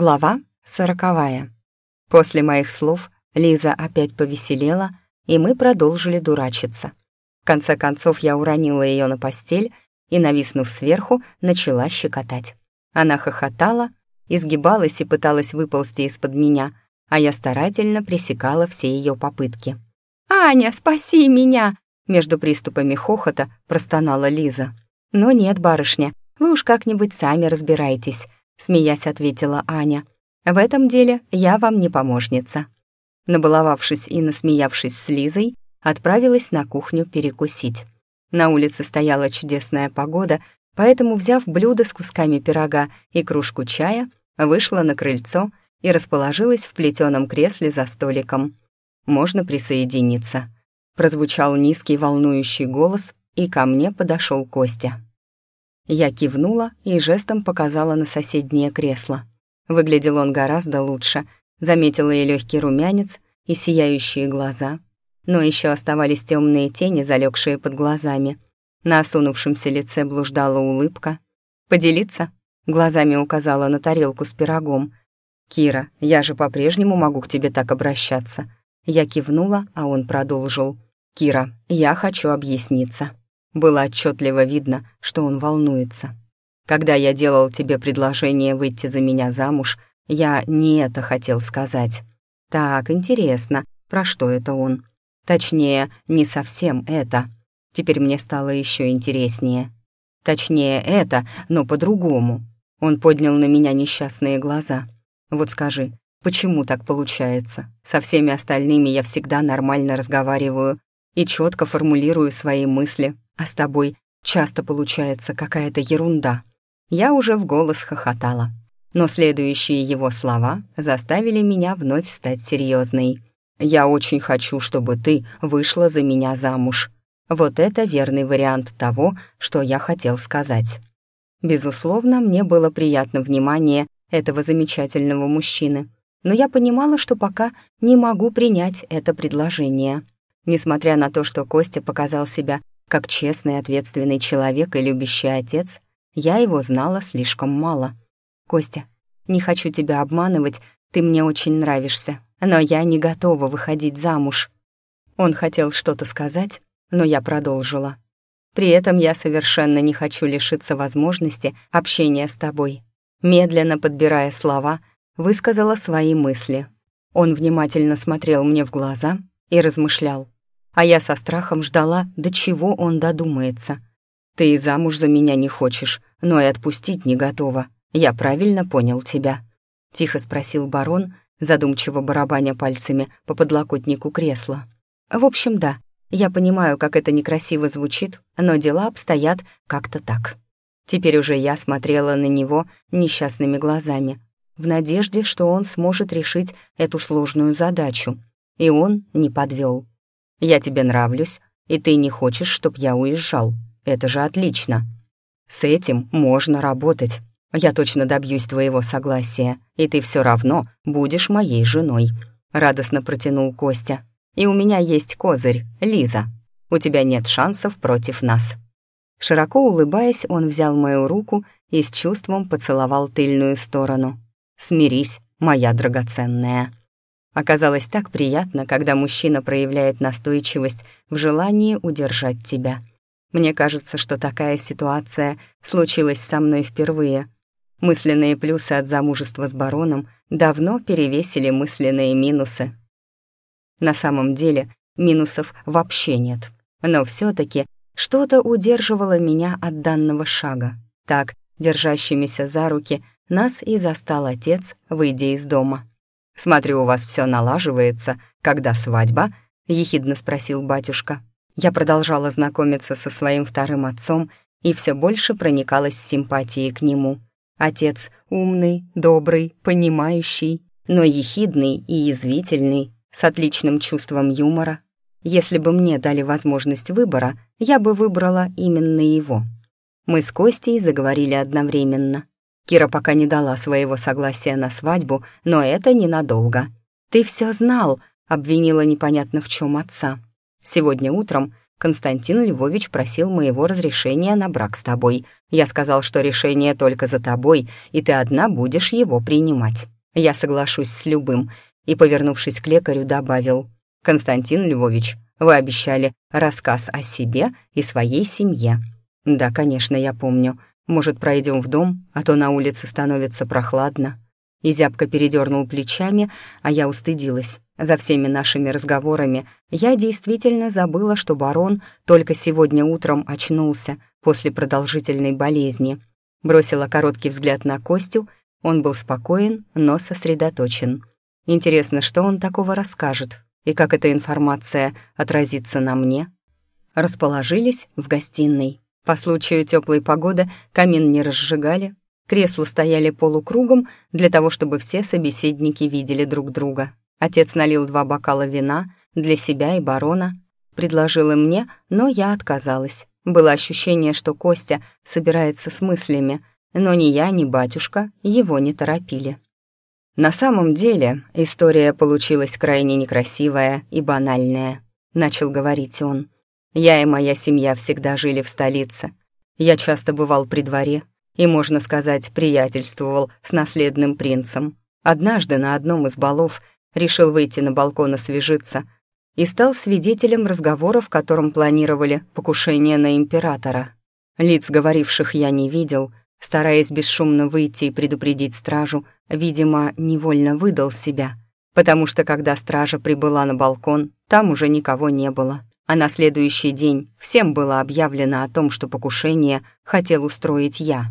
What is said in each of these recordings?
Глава сороковая. После моих слов Лиза опять повеселела, и мы продолжили дурачиться. В конце концов я уронила ее на постель и, нависнув сверху, начала щекотать. Она хохотала, изгибалась и пыталась выползти из-под меня, а я старательно пресекала все ее попытки. «Аня, спаси меня!» Между приступами хохота простонала Лиза. «Но нет, барышня, вы уж как-нибудь сами разбирайтесь», смеясь ответила Аня. «В этом деле я вам не помощница». Набаловавшись и насмеявшись с Лизой, отправилась на кухню перекусить. На улице стояла чудесная погода, поэтому, взяв блюдо с кусками пирога и кружку чая, вышла на крыльцо и расположилась в плетеном кресле за столиком. «Можно присоединиться?» Прозвучал низкий волнующий голос, и ко мне подошел Костя. Я кивнула и жестом показала на соседнее кресло. Выглядел он гораздо лучше, заметила и легкий румянец, и сияющие глаза. Но еще оставались темные тени, залегшие под глазами. На осунувшемся лице блуждала улыбка. «Поделиться?» — глазами указала на тарелку с пирогом. «Кира, я же по-прежнему могу к тебе так обращаться». Я кивнула, а он продолжил. «Кира, я хочу объясниться». Было отчетливо видно, что он волнуется. Когда я делал тебе предложение выйти за меня замуж, я не это хотел сказать. Так, интересно, про что это он? Точнее, не совсем это. Теперь мне стало еще интереснее. Точнее, это, но по-другому. Он поднял на меня несчастные глаза. Вот скажи, почему так получается? Со всеми остальными я всегда нормально разговариваю и четко формулирую свои мысли, а с тобой часто получается какая-то ерунда. Я уже в голос хохотала. Но следующие его слова заставили меня вновь стать серьезной. «Я очень хочу, чтобы ты вышла за меня замуж». Вот это верный вариант того, что я хотел сказать. Безусловно, мне было приятно внимание этого замечательного мужчины, но я понимала, что пока не могу принять это предложение. Несмотря на то, что Костя показал себя как честный, ответственный человек и любящий отец, я его знала слишком мало. «Костя, не хочу тебя обманывать, ты мне очень нравишься, но я не готова выходить замуж». Он хотел что-то сказать, но я продолжила. «При этом я совершенно не хочу лишиться возможности общения с тобой». Медленно подбирая слова, высказала свои мысли. Он внимательно смотрел мне в глаза и размышлял а я со страхом ждала, до чего он додумается. «Ты и замуж за меня не хочешь, но и отпустить не готова. Я правильно понял тебя?» — тихо спросил барон, задумчиво барабаня пальцами по подлокотнику кресла. «В общем, да, я понимаю, как это некрасиво звучит, но дела обстоят как-то так». Теперь уже я смотрела на него несчастными глазами, в надежде, что он сможет решить эту сложную задачу. И он не подвел. Я тебе нравлюсь, и ты не хочешь, чтоб я уезжал. Это же отлично. С этим можно работать. Я точно добьюсь твоего согласия, и ты все равно будешь моей женой», — радостно протянул Костя. «И у меня есть козырь, Лиза. У тебя нет шансов против нас». Широко улыбаясь, он взял мою руку и с чувством поцеловал тыльную сторону. «Смирись, моя драгоценная». Оказалось так приятно, когда мужчина проявляет настойчивость в желании удержать тебя. Мне кажется, что такая ситуация случилась со мной впервые. Мысленные плюсы от замужества с бароном давно перевесили мысленные минусы. На самом деле минусов вообще нет. Но все таки что-то удерживало меня от данного шага. Так, держащимися за руки, нас и застал отец, выйдя из дома. Смотрю, у вас все налаживается. Когда свадьба?» — ехидно спросил батюшка. Я продолжала знакомиться со своим вторым отцом и все больше проникалась симпатией к нему. Отец умный, добрый, понимающий, но ехидный и язвительный, с отличным чувством юмора. Если бы мне дали возможность выбора, я бы выбрала именно его. Мы с Костей заговорили одновременно. Кира пока не дала своего согласия на свадьбу, но это ненадолго. «Ты все знал», — обвинила непонятно в чем отца. Сегодня утром Константин Львович просил моего разрешения на брак с тобой. Я сказал, что решение только за тобой, и ты одна будешь его принимать. Я соглашусь с любым, и, повернувшись к лекарю, добавил, «Константин Львович, вы обещали рассказ о себе и своей семье». «Да, конечно, я помню. Может, пройдем в дом, а то на улице становится прохладно». И зябко передернул плечами, а я устыдилась. За всеми нашими разговорами я действительно забыла, что барон только сегодня утром очнулся после продолжительной болезни. Бросила короткий взгляд на Костю, он был спокоен, но сосредоточен. Интересно, что он такого расскажет, и как эта информация отразится на мне? Расположились в гостиной. По случаю теплой погоды камин не разжигали, кресла стояли полукругом для того, чтобы все собеседники видели друг друга. Отец налил два бокала вина для себя и барона, предложил и мне, но я отказалась. Было ощущение, что Костя собирается с мыслями, но ни я, ни батюшка его не торопили. На самом деле история получилась крайне некрасивая и банальная, начал говорить он. Я и моя семья всегда жили в столице. Я часто бывал при дворе и, можно сказать, приятельствовал с наследным принцем. Однажды на одном из балов решил выйти на балкон освежиться и стал свидетелем разговора, в котором планировали покушение на императора. Лиц, говоривших, я не видел, стараясь бесшумно выйти и предупредить стражу, видимо, невольно выдал себя, потому что когда стража прибыла на балкон, там уже никого не было. А на следующий день всем было объявлено о том, что покушение хотел устроить я.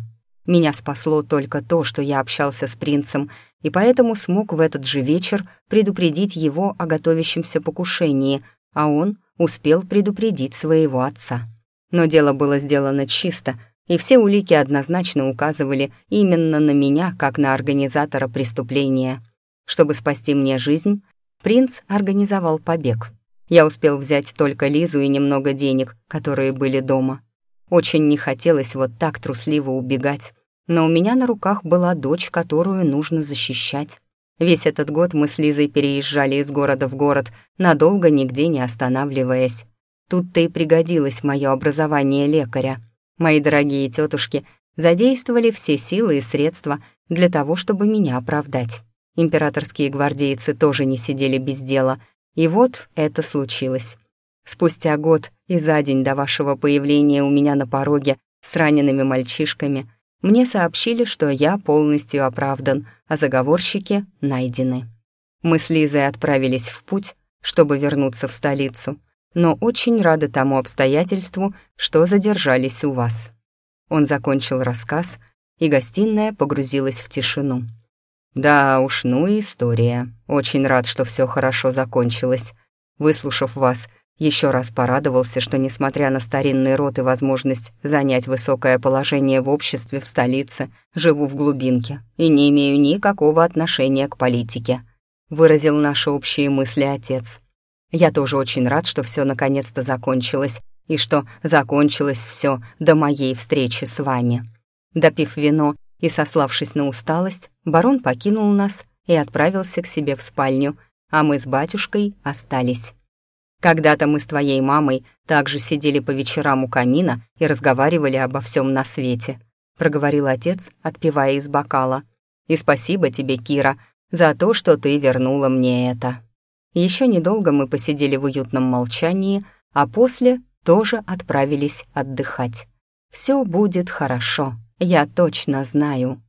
Меня спасло только то, что я общался с принцем, и поэтому смог в этот же вечер предупредить его о готовящемся покушении, а он успел предупредить своего отца. Но дело было сделано чисто, и все улики однозначно указывали именно на меня, как на организатора преступления. Чтобы спасти мне жизнь, принц организовал побег. Я успел взять только Лизу и немного денег, которые были дома. Очень не хотелось вот так трусливо убегать, но у меня на руках была дочь, которую нужно защищать. Весь этот год мы с Лизой переезжали из города в город, надолго нигде не останавливаясь. Тут-то и пригодилось мое образование лекаря. Мои дорогие тетушки задействовали все силы и средства для того, чтобы меня оправдать. Императорские гвардейцы тоже не сидели без дела. И вот это случилось. Спустя год и за день до вашего появления у меня на пороге с ранеными мальчишками — мне сообщили, что я полностью оправдан, а заговорщики найдены. Мы с Лизой отправились в путь, чтобы вернуться в столицу, но очень рады тому обстоятельству, что задержались у вас». Он закончил рассказ, и гостиная погрузилась в тишину. «Да уж, ну и история. Очень рад, что все хорошо закончилось. Выслушав вас, еще раз порадовался, что, несмотря на старинный род и возможность занять высокое положение в обществе в столице, живу в глубинке и не имею никакого отношения к политике. Выразил наши общие мысли отец. Я тоже очень рад, что все наконец-то закончилось, и что закончилось все до моей встречи с вами. Допив вино и сославшись на усталость, барон покинул нас и отправился к себе в спальню, а мы с батюшкой остались. Когда-то мы с твоей мамой также сидели по вечерам у камина и разговаривали обо всем на свете», — проговорил отец, отпивая из бокала. «И спасибо тебе, Кира, за то, что ты вернула мне это». Еще недолго мы посидели в уютном молчании, а после тоже отправились отдыхать. «Все будет хорошо, я точно знаю».